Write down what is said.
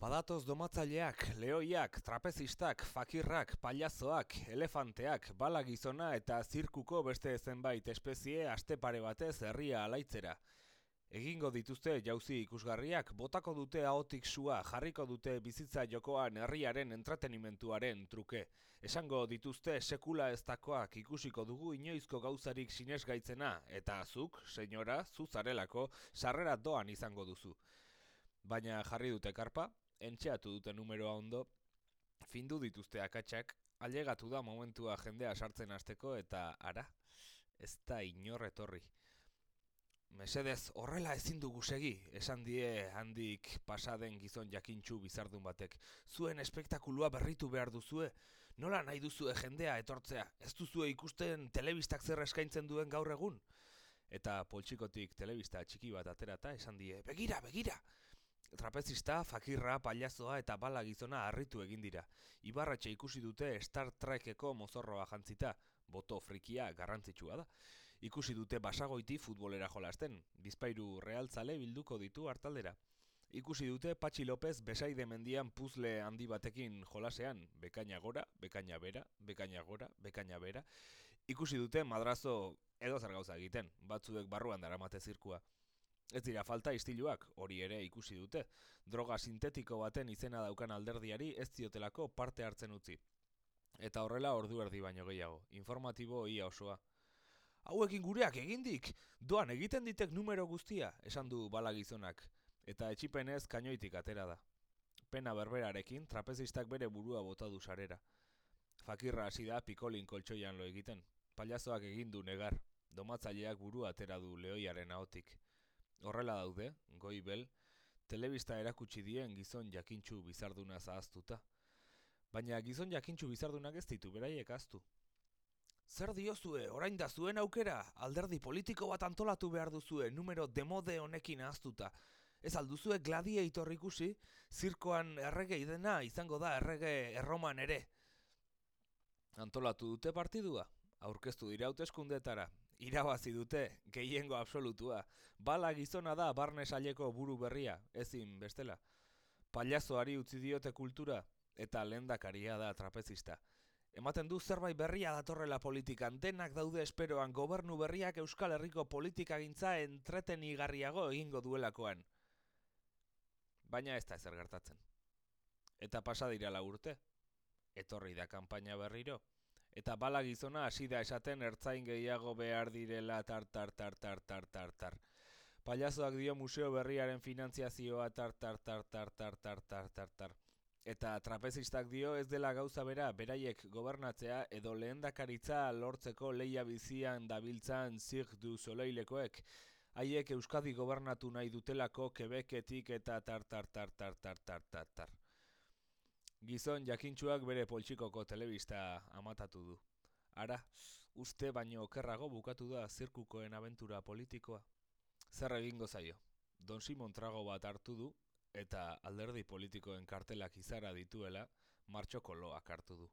Badatoz domatzaileak, lehoiak, trapezistak, fakirrak, paliazoak, elefanteak, bala gizona eta zirkuko beste zenbait espezie aste pare batez herria alaitzera. Egingo dituzte jauzi ikusgarriak, botako dute ahotik sua, jarriko dute bizitza jokoan herriaren entretenimentuaren truke. Esango dituzte sekula ez dakoak ikusiko dugu inoizko gauzarik sinesgaitzena, eta azuk, senyora, zuzarelako, sarrera doan izango duzu. Baina jarri dute karpa, entxeatu dute numeroa ondo, findu dituzte akatsak, ailegatu da momentua jendea sartzen hasteko eta ara, ez da inor etorri. Mesedez, horrela ezin dugu segi, esan die handik pasaden gizon jakintxu bizardun batek. Zuen espektakulua berritu behar duzue, nola nahi duzue jendea etortzea, ez duzue ikusten telebistak zer eskaintzen duen gaur egun? Eta poltsikotik telebista txiki bat aterata esan die, begira, begira! Trapezista, fakirra, paliazoa eta bala gizona harritu egin dira. Ibarratxe ikusi dute Star Trekeko mozorroa jantzita, boto frikia garrantzitsua da. Ikusi dute basagoiti futbolera jolasten, bizpairu realtzale bilduko ditu hartaldera. Ikusi dute Patxi López besaide mendian puzle handi batekin jolasean, bekaina gora, bekaina bera, bekaina gora, bekaina bera. Ikusi dute madrazo edo zer gauza egiten, batzuek barruan daramate zirkua. Ez dira falta istiluak, hori ere ikusi dute. Droga sintetiko baten izena daukan alderdiari ez diotelako parte hartzen utzi. Eta horrela ordu erdi baino gehiago, informatibo ia osoa. Hauekin gureak egindik, doan egiten ditek numero guztia, esan du bala gizonak, eta etxipenez kainoitik atera da. Pena berberarekin, trapezistak bere burua bota du sarera. Fakirra hasi da pikolin koltsoian lo egiten. Paliazoak egin du negar, domatzaileak burua atera du lehoiaren ahotik. Horrela daude, goibel, telebista erakutsi dien gizon jakintxu bizarduna zahaztuta. Baina gizon jakintxu bizardunak ez ditu beraiek aztu. Zer diozue, orain da zuen aukera, alderdi politiko bat antolatu behar duzue, numero demode honekin ahaztuta. Ez alduzue gladie ikusi, zirkoan errege idena izango da errege erroman ere. Antolatu dute partidua, aurkeztu dira hauteskundetara, irabazi dute, gehiengo absolutua. Bala gizona da barne saileko buru berria, ezin bestela. Paliazoari utzi diote kultura, eta lendakaria da trapezista. Ematen du zerbait berria datorrela politikan, denak daude esperoan gobernu berriak Euskal Herriko politika gintza entretenigarriago egingo duelakoan. Baina ez da ezer gertatzen. Eta pasa dira urte. Etorri da kanpaina berriro eta bala gizona hasi da esaten ertzain gehiago behar direla tar tar tar tar tar tar tar. Paiazoak dio museo berriaren finantziazioa tar tar tar tar tar tar tar tar tar. Eta trapezistak dio ez dela gauza bera beraiek gobernatzea edo lehendakaritza lortzeko leia bizian dabiltzan zirk du soleilekoek. Haiek Euskadi gobernatu nahi dutelako kebeketik eta tar tar tar tar tar tar tar tar. Gizon jakintxuak bere poltsikoko telebista amatatu du. Ara, uste baino okerrago bukatu da zirkukoen abentura politikoa. Zer egingo zaio? Don Simon trago bat hartu du eta alderdi politikoen kartelak izara dituela martxoko loak hartu du.